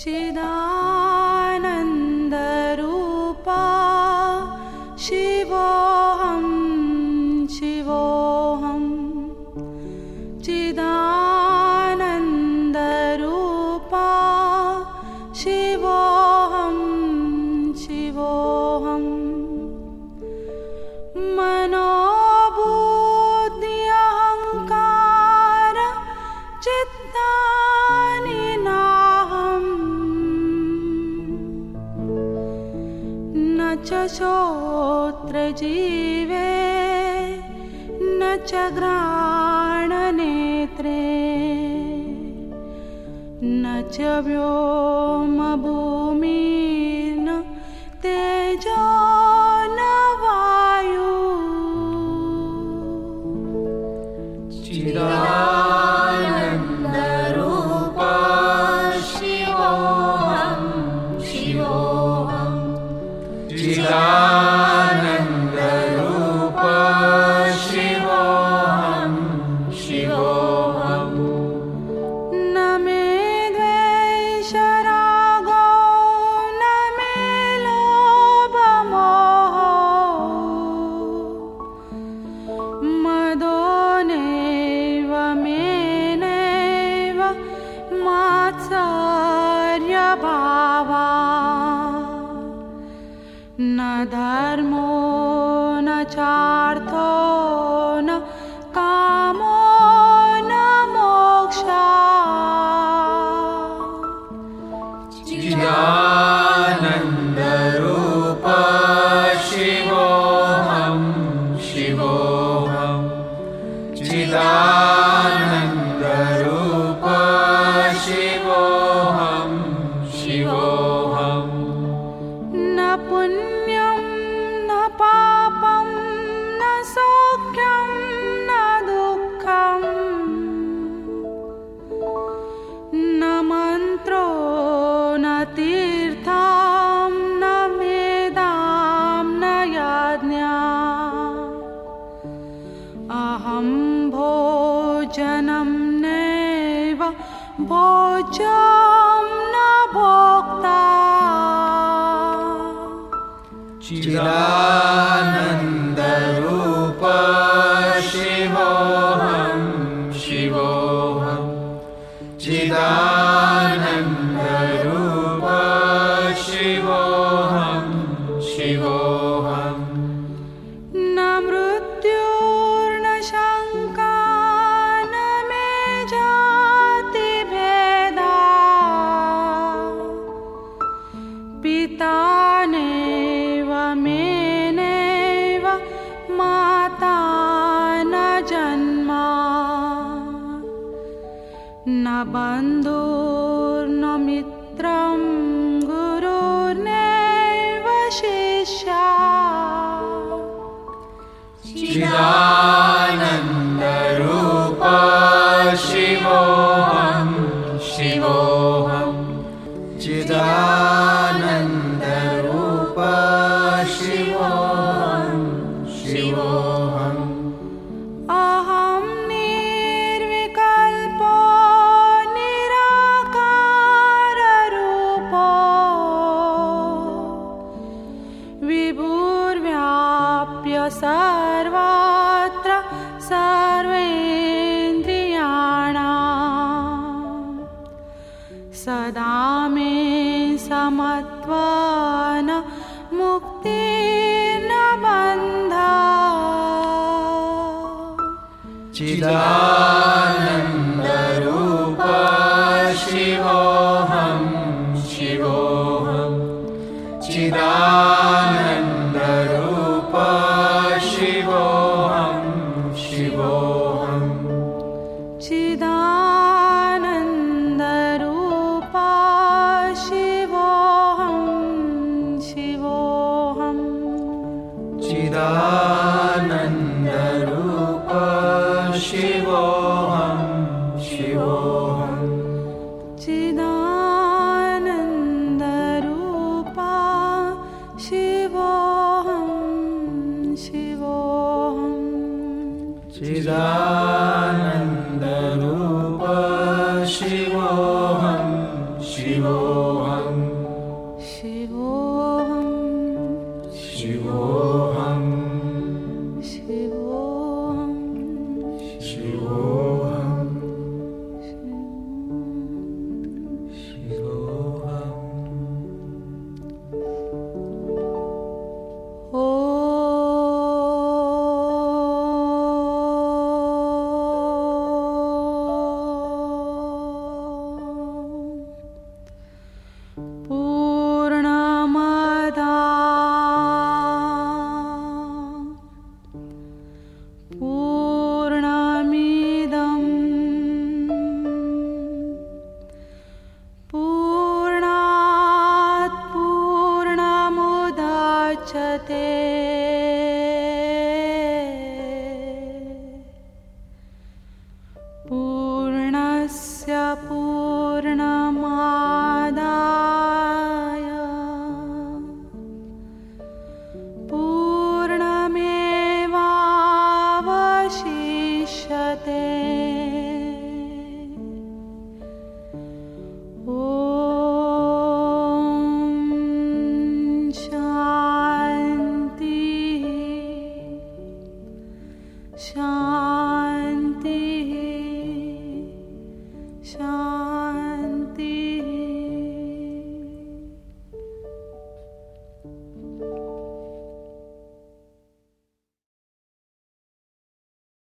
चिदानन्दरूपा च श्रोत्रजीवे न च घ्राणनेत्रे न च व्योमभूमिर्न तेजो न वायु। चिदानन्दरूपा न धर्मो न चार्थो न कामो न मोक्षा। शिवोऽहं शिवोऽहं। चिदानन्दरूपा शिवोऽहं। शिवोऽहम् भोजनं नैव भोज्यं न भोक्ता। चिदानन्दरूपा नैव मे नैव माता न जन्मा। न बन्धुर्न मित्रं गुरुर्नैव शिष्या। चिदानन्दरूपा शिवोऽहं शिवोऽहं सर्वेन्द्रियाणाम् सदा मे समत्वान मुक्तिर्न बन्धा। चिदानन्दरूपा 지나. पूर्णमुदच्छते